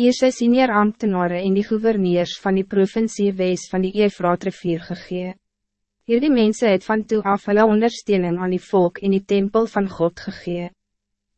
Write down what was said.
Hier sy senior ambtenare en die gouverneurs van die provincie wees van die Eefraat rivier gegee. Hier die mense het van toe af hulle ondersteuning aan die volk in die tempel van God gegee.